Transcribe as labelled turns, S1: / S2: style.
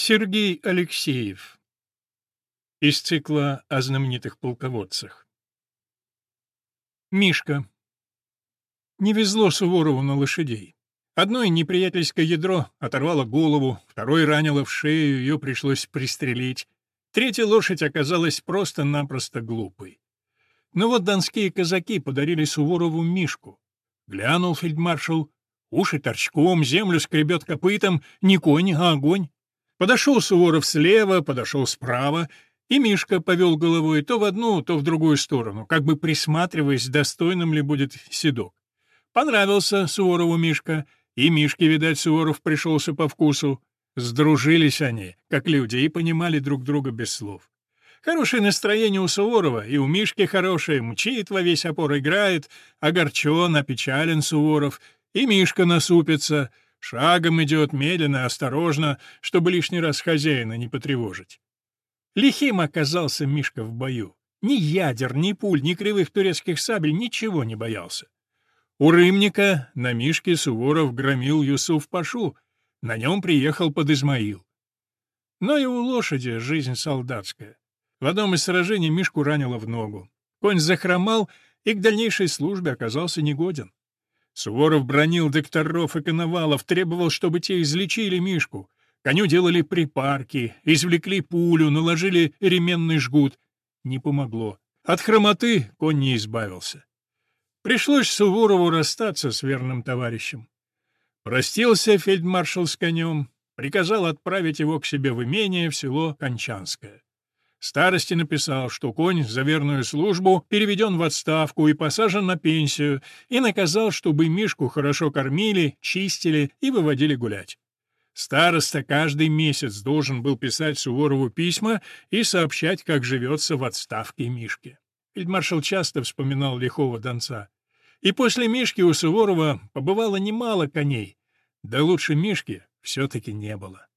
S1: Сергей Алексеев из цикла о знаменитых полководцах. Мишка. Не везло Суворову на лошадей. Одной неприятельское ядро оторвало голову, второй ранило в шею, ее пришлось пристрелить. Третья лошадь оказалась просто-напросто глупой. Но вот донские казаки подарили Суворову Мишку. Глянул фельдмаршал, уши торчком, землю скребет копытом, не конь, а огонь. Подошел Суворов слева, подошел справа, и Мишка повел головой то в одну, то в другую сторону, как бы присматриваясь, достойным ли будет седок. Понравился Суворову Мишка, и Мишке, видать, Суворов пришелся по вкусу. Сдружились они, как люди, и понимали друг друга без слов. Хорошее настроение у Суворова, и у Мишки хорошее, мчит во весь опор, играет, огорчен, опечален Суворов, и Мишка насупится — Шагом идет медленно, осторожно, чтобы лишний раз хозяина не потревожить. Лихим оказался Мишка в бою. Ни ядер, ни пуль, ни кривых турецких сабель ничего не боялся. У Рымника на Мишке Суворов громил Юсуф Пашу, на нем приехал под Измаил. Но и у лошади жизнь солдатская. В одном из сражений Мишку ранило в ногу. Конь захромал и к дальнейшей службе оказался негоден. Суворов бронил докторов и коновалов, требовал, чтобы те излечили Мишку. Коню делали припарки, извлекли пулю, наложили ременный жгут. Не помогло. От хромоты конь не избавился. Пришлось Суворову расстаться с верным товарищем. Простился фельдмаршал с конем, приказал отправить его к себе в имение в село Кончанское. Старости написал, что конь за верную службу переведен в отставку и посажен на пенсию, и наказал, чтобы Мишку хорошо кормили, чистили и выводили гулять. Староста каждый месяц должен был писать Суворову письма и сообщать, как живется в отставке Мишке. Фельдмаршал часто вспоминал лихого донца. И после Мишки у Суворова побывало немало коней, да лучше Мишки все-таки не было.